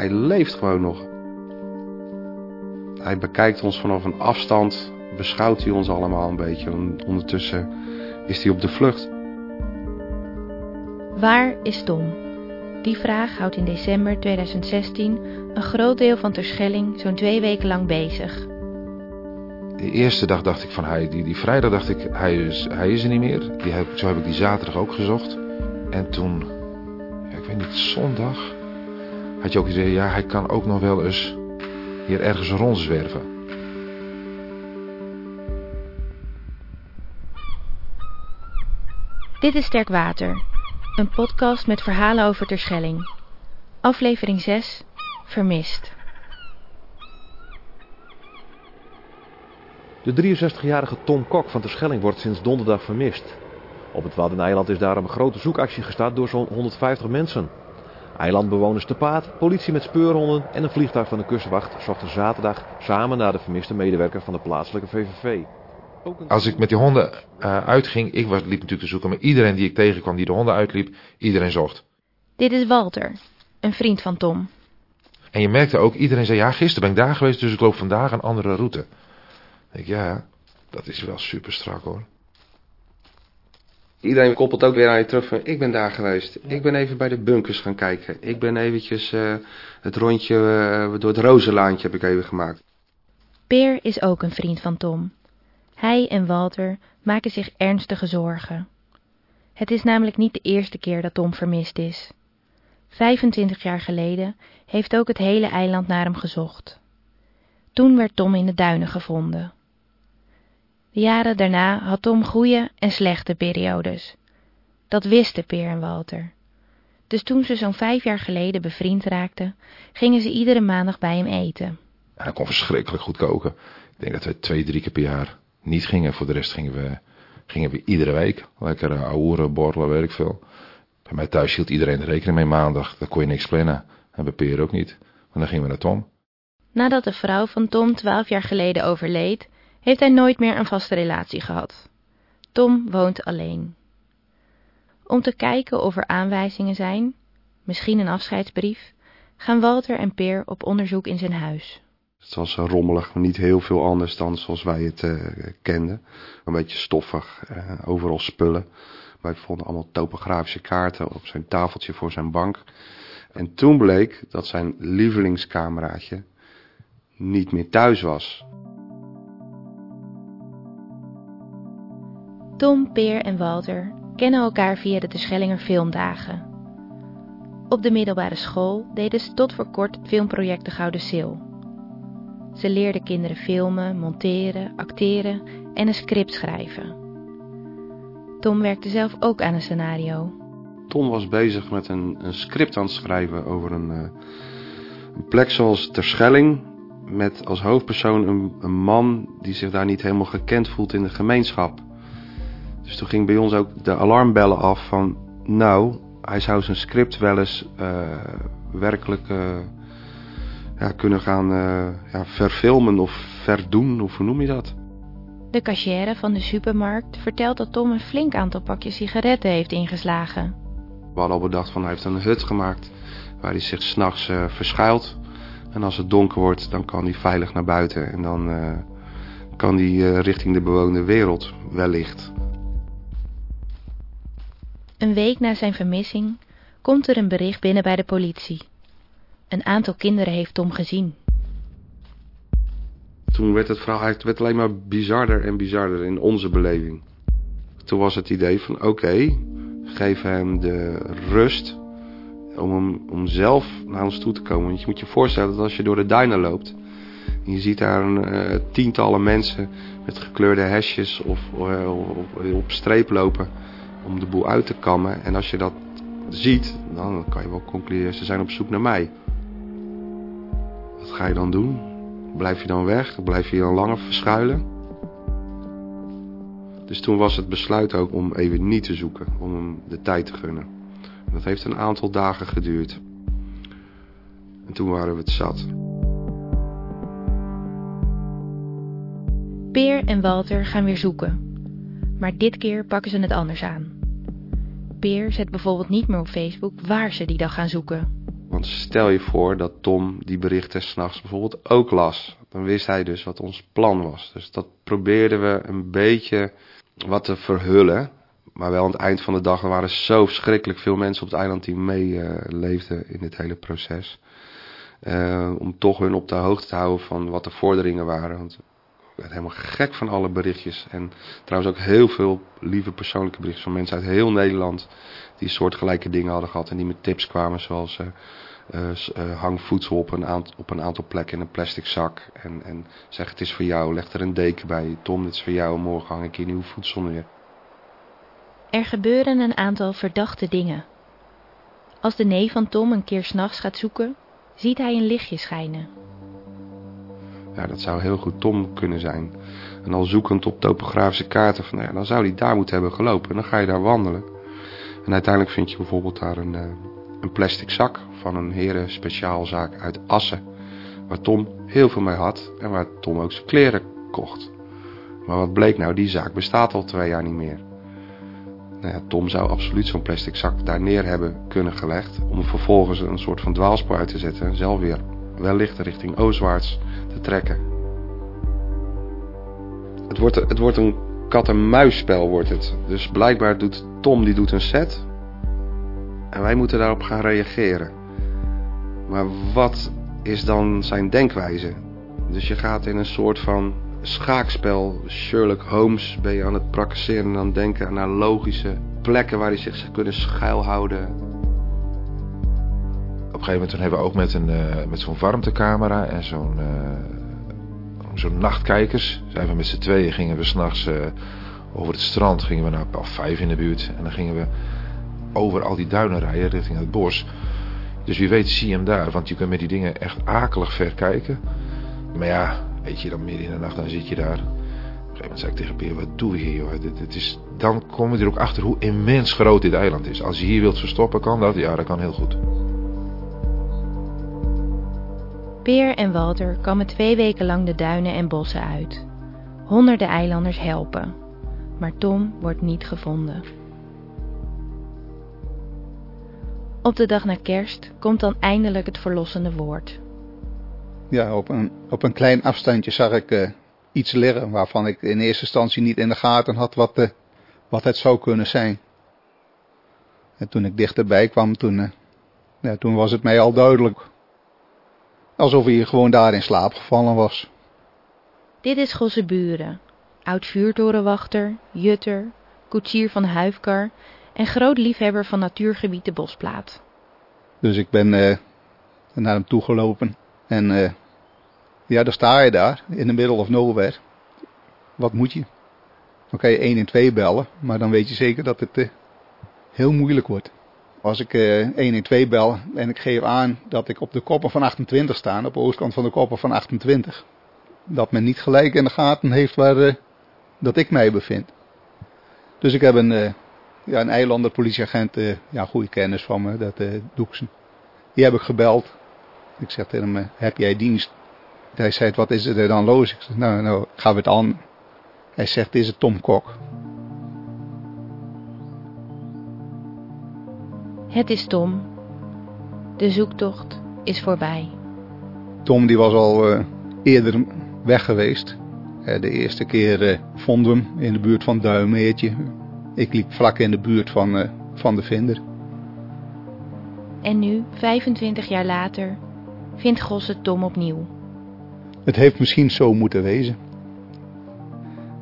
Hij leeft gewoon nog. Hij bekijkt ons vanaf een afstand, beschouwt hij ons allemaal een beetje. Ondertussen is hij op de vlucht. Waar is Tom? Die vraag houdt in december 2016 een groot deel van Terschelling zo'n twee weken lang bezig. De eerste dag dacht ik van hij, die, die vrijdag dacht ik hij is, hij is er niet meer. Die heb, zo heb ik die zaterdag ook gezocht. En toen, ja, ik weet niet, zondag had je ook idee, ja hij kan ook nog wel eens hier ergens rondzwerven. Dit is Sterk Water, een podcast met verhalen over Terschelling. Aflevering 6, Vermist. De 63-jarige Tom Kok van Terschelling wordt sinds donderdag vermist. Op het Waddeneiland is daarom een grote zoekactie gestart door zo'n 150 mensen. Eilandbewoners te paard, politie met speurhonden en een vliegtuig van de kustwacht zochten zaterdag samen naar de vermiste medewerker van de plaatselijke VVV. Als ik met die honden uh, uitging, ik was, liep natuurlijk te zoeken, maar iedereen die ik tegenkwam die de honden uitliep, iedereen zocht. Dit is Walter, een vriend van Tom. En je merkte ook, iedereen zei, ja, gisteren ben ik daar geweest, dus ik loop vandaag een andere route. Dan denk ik, ja, dat is wel super strak hoor. Iedereen koppelt ook weer aan je terug van, ik ben daar geweest. Ik ben even bij de bunkers gaan kijken. Ik ben eventjes uh, het rondje uh, door het Rozenlaantje heb ik even gemaakt. Peer is ook een vriend van Tom. Hij en Walter maken zich ernstige zorgen. Het is namelijk niet de eerste keer dat Tom vermist is. 25 jaar geleden heeft ook het hele eiland naar hem gezocht. Toen werd Tom in de duinen gevonden. De jaren daarna had Tom goede en slechte periodes. Dat wisten Peer en Walter. Dus toen ze zo'n vijf jaar geleden bevriend raakten, gingen ze iedere maandag bij hem eten. Hij kon verschrikkelijk goed koken. Ik denk dat we twee, drie keer per jaar niet gingen. Voor de rest gingen we, gingen we iedere week. Lekker uh, ouwen, borrelen, weet ik veel. Bij mij thuis hield iedereen rekening mee maandag. Daar kon je niks plannen. En bij Peer ook niet. Maar dan gingen we naar Tom. Nadat de vrouw van Tom twaalf jaar geleden overleed, heeft hij nooit meer een vaste relatie gehad. Tom woont alleen. Om te kijken of er aanwijzingen zijn, misschien een afscheidsbrief, gaan Walter en Peer op onderzoek in zijn huis. Het was rommelig, maar niet heel veel anders dan zoals wij het uh, kenden. Een beetje stoffig, uh, overal spullen. Wij vonden allemaal topografische kaarten op zijn tafeltje voor zijn bank. En toen bleek dat zijn lievelingskameraadje niet meer thuis was. Tom, Peer en Walter kennen elkaar via de Terschellinger filmdagen. Op de middelbare school deden ze tot voor kort filmprojecten Gouden Sil. Ze leerden kinderen filmen, monteren, acteren en een script schrijven. Tom werkte zelf ook aan een scenario. Tom was bezig met een, een script aan het schrijven over een, uh, een plek zoals Terschelling... met als hoofdpersoon een man die zich daar niet helemaal gekend voelt in de gemeenschap... Dus toen ging bij ons ook de alarmbellen af van, nou, hij zou zijn script wel eens uh, werkelijk uh, ja, kunnen gaan uh, ja, verfilmen of verdoen, of hoe noem je dat? De cashier van de supermarkt vertelt dat Tom een flink aantal pakjes sigaretten heeft ingeslagen. We hadden al bedacht van hij heeft een hut gemaakt waar hij zich s'nachts verschuilt. En als het donker wordt, dan kan hij veilig naar buiten en dan kan hij richting de bewoonde wereld wellicht. Een week na zijn vermissing komt er een bericht binnen bij de politie. Een aantal kinderen heeft Tom gezien. Toen werd het verhaal werd alleen maar bizarder en bizarder in onze beleving. Toen was het idee van oké, geef hem de rust om, hem, om zelf naar ons toe te komen. Want je moet je voorstellen dat als je door de duinen loopt... en je ziet daar een, uh, tientallen mensen met gekleurde hesjes of op, op streep lopen om de boel uit te kammen. En als je dat ziet, dan kan je wel concluderen, ze zijn op zoek naar mij. Wat ga je dan doen? Blijf je dan weg? Blijf je dan langer verschuilen? Dus toen was het besluit ook om even niet te zoeken, om hem de tijd te gunnen. Dat heeft een aantal dagen geduurd. En toen waren we het zat. Peer en Walter gaan weer zoeken. Maar dit keer pakken ze het anders aan. Peer zet bijvoorbeeld niet meer op Facebook waar ze die dag gaan zoeken. Want stel je voor dat Tom die berichten s'nachts bijvoorbeeld ook las. Dan wist hij dus wat ons plan was. Dus dat probeerden we een beetje wat te verhullen. Maar wel aan het eind van de dag, er waren zo verschrikkelijk veel mensen op het eiland die meeleefden in dit hele proces. Uh, om toch hun op de hoogte te houden van wat de vorderingen waren. Want helemaal gek van alle berichtjes. En trouwens ook heel veel lieve persoonlijke berichtjes van mensen uit heel Nederland. Die soortgelijke dingen hadden gehad en die met tips kwamen zoals... Uh, uh, uh, hang voedsel op een, aantal, op een aantal plekken in een plastic zak. En, en zeg het is voor jou, leg er een deken bij. Tom, dit is voor jou, morgen hang ik hier nieuw voedsel neer. Er gebeuren een aantal verdachte dingen. Als de neef van Tom een keer s'nachts gaat zoeken, ziet hij een lichtje schijnen. Ja, dat zou heel goed Tom kunnen zijn. En al zoekend op topografische kaarten, van, nou ja, dan zou hij daar moeten hebben gelopen. En dan ga je daar wandelen. En uiteindelijk vind je bijvoorbeeld daar een, uh, een plastic zak van een heren speciaalzaak uit Assen. Waar Tom heel veel mee had en waar Tom ook zijn kleren kocht. Maar wat bleek nou, die zaak bestaat al twee jaar niet meer. Nou ja, Tom zou absoluut zo'n plastic zak daar neer hebben kunnen gelegd. Om vervolgens een soort van dwaalspoor uit te zetten. En zelf weer wellicht richting oostwaarts te trekken. Het wordt, het wordt een kat-en-muisspel wordt het. Dus blijkbaar doet Tom die doet een set. En wij moeten daarop gaan reageren. Maar wat is dan zijn denkwijze? Dus je gaat in een soort van schaakspel, Sherlock Holmes, ben je aan het praktiseren en aan het denken naar logische plekken waar hij zich zou kunnen schuilhouden. Op een gegeven moment hebben we ook met, een, uh, met zo'n warmtecamera en zo'n uh, zo'n nachtkijkers. Zijn we met z'n tweeën gingen we s'nachts uh, over het strand, gingen we naar Pal 5 in de buurt. En dan gingen we over al die duinen rijden richting het bos. Dus wie weet zie je hem daar, want je kunt met die dingen echt akelig ver kijken. Maar ja, weet je, dan midden in de nacht, dan zit je daar. Op een gegeven moment zei ik tegen Peer, wat doen we hier joh? Dit, dit is, dan kom je er ook achter hoe immens groot dit eiland is. Als je hier wilt verstoppen, kan dat? Ja, dat kan heel goed. Peer en Walter komen twee weken lang de duinen en bossen uit. Honderden eilanders helpen. Maar Tom wordt niet gevonden. Op de dag na kerst komt dan eindelijk het verlossende woord. Ja, op een, op een klein afstandje zag ik uh, iets liggen waarvan ik in eerste instantie niet in de gaten had wat, uh, wat het zou kunnen zijn. En toen ik dichterbij kwam, toen, uh, ja, toen was het mij al duidelijk. Alsof hij gewoon daar in slaap gevallen was. Dit is Gosse Buren, oud vuurtorenwachter, jutter, koetsier van de Huifkar en groot liefhebber van natuurgebied de Bosplaat. Dus ik ben uh, naar hem toegelopen en uh, ja, dan sta je daar in de middle of nowhere. Wat moet je? Dan kan je 1 en 2 bellen, maar dan weet je zeker dat het uh, heel moeilijk wordt. Als ik uh, 1 en 2 bel en ik geef aan dat ik op de koppen van 28 sta, op de oostkant van de koppen van 28, dat men niet gelijk in de gaten heeft waar dat ik mij bevind. Dus ik heb een ja, een eilander politieagent, uh, ja, goede kennis van me, dat uh, Doeksen. Die heb ik gebeld. Ik zeg tegen hem, heb jij dienst? Hij zei, wat is er dan los? Ik zeg, nou, nou, gaan we het aan. Hij zegt, is het Tom Kok? Het is Tom. De zoektocht is voorbij. Tom die was al uh, eerder weg geweest. de eerste keer vonden we hem in de buurt van Duimeertje, ik liep vlak in de buurt van, van de vinder. En nu, 25 jaar later, vindt Gosse Tom opnieuw. Het heeft misschien zo moeten wezen.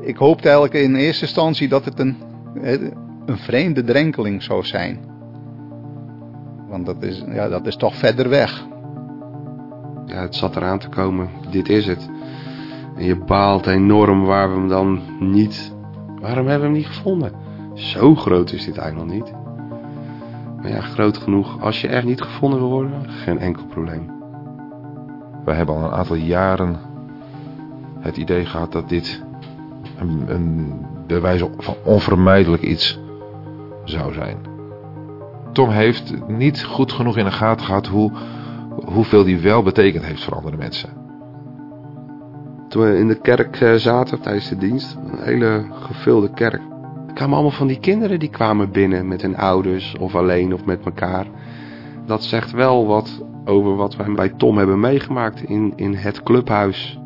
Ik hoopte eigenlijk in eerste instantie dat het een, een vreemde drenkeling zou zijn. Want dat is, ja, dat is toch verder weg. Ja, het zat eraan te komen. Dit is het. En je baalt enorm waar we hem dan niet... Waarom hebben we hem niet gevonden? Zo groot is dit eiland niet. Maar ja, groot genoeg. Als je echt niet gevonden wil worden, geen enkel probleem. We hebben al een aantal jaren het idee gehad dat dit een, een bewijs van onvermijdelijk iets zou zijn. Tom heeft niet goed genoeg in de gaten gehad hoe, hoeveel die wel betekend heeft voor andere mensen. Toen we in de kerk eh, zaten tijdens de dienst, een hele gevulde kerk kwamen allemaal van die kinderen die kwamen binnen met hun ouders of alleen of met elkaar. dat zegt wel wat over wat wij bij Tom hebben meegemaakt in, in het clubhuis.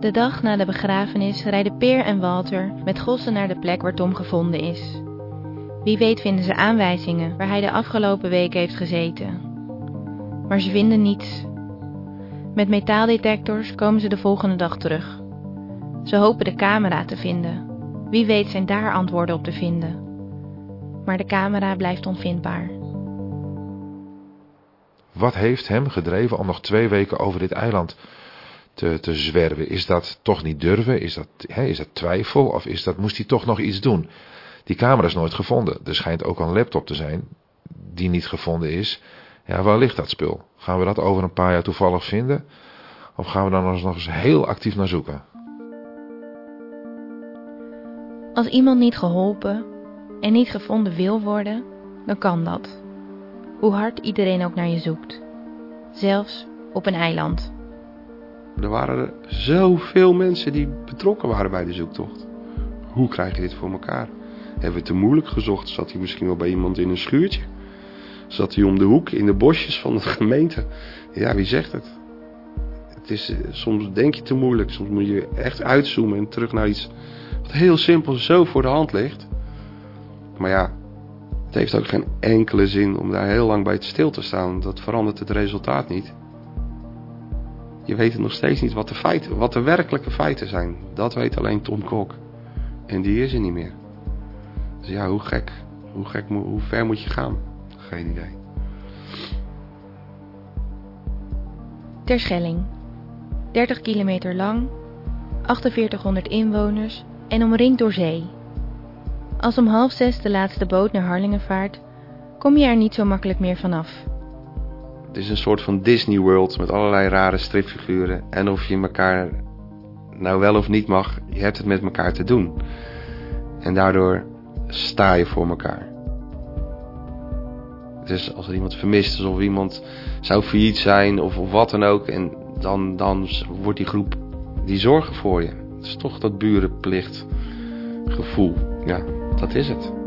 De dag na de begrafenis rijden Peer en Walter met Gossen naar de plek waar Tom gevonden is. Wie weet vinden ze aanwijzingen waar hij de afgelopen week heeft gezeten. Maar ze vinden niets. Met metaaldetectors komen ze de volgende dag terug. Ze hopen de camera te vinden. Wie weet zijn daar antwoorden op te vinden. Maar de camera blijft onvindbaar. Wat heeft hem gedreven om nog twee weken over dit eiland te, te zwerven? Is dat toch niet durven? Is dat, hè, is dat twijfel? Of is dat, moest hij toch nog iets doen? Die camera is nooit gevonden. Er schijnt ook een laptop te zijn die niet gevonden is. Ja, waar ligt dat spul? Gaan we dat over een paar jaar toevallig vinden? Of gaan we daar nog eens heel actief naar zoeken? Als iemand niet geholpen en niet gevonden wil worden, dan kan dat. Hoe hard iedereen ook naar je zoekt. Zelfs op een eiland. Er waren er zoveel mensen die betrokken waren bij de zoektocht. Hoe krijg je dit voor elkaar? Hebben we het te moeilijk gezocht? Zat hij misschien wel bij iemand in een schuurtje? Zat hij om de hoek in de bosjes van de gemeente? Ja, wie zegt het? Het is, eh, soms denk je te moeilijk. Soms moet je echt uitzoomen en terug naar iets wat heel simpel zo voor de hand ligt. Maar ja, het heeft ook geen enkele zin om daar heel lang bij te stil te staan. Dat verandert het resultaat niet. Je weet nog steeds niet wat de feiten, wat de werkelijke feiten zijn. Dat weet alleen Tom Kok. En die is er niet meer. Dus ja, hoe gek, hoe gek, hoe ver moet je gaan? Geen idee. Terschelling. 30 kilometer lang, 4800 inwoners en omringd door zee. Als om half zes de laatste boot naar Harlingen vaart, kom je er niet zo makkelijk meer vanaf. Het is een soort van Disney World met allerlei rare stripfiguren. En of je elkaar nou wel of niet mag, je hebt het met elkaar te doen. En daardoor sta je voor elkaar. Dus als er iemand vermist is of iemand zou failliet zijn of, of wat dan ook. En dan, dan wordt die groep die zorgen voor je. Het is toch dat burenplicht gevoel. Ja, dat is het.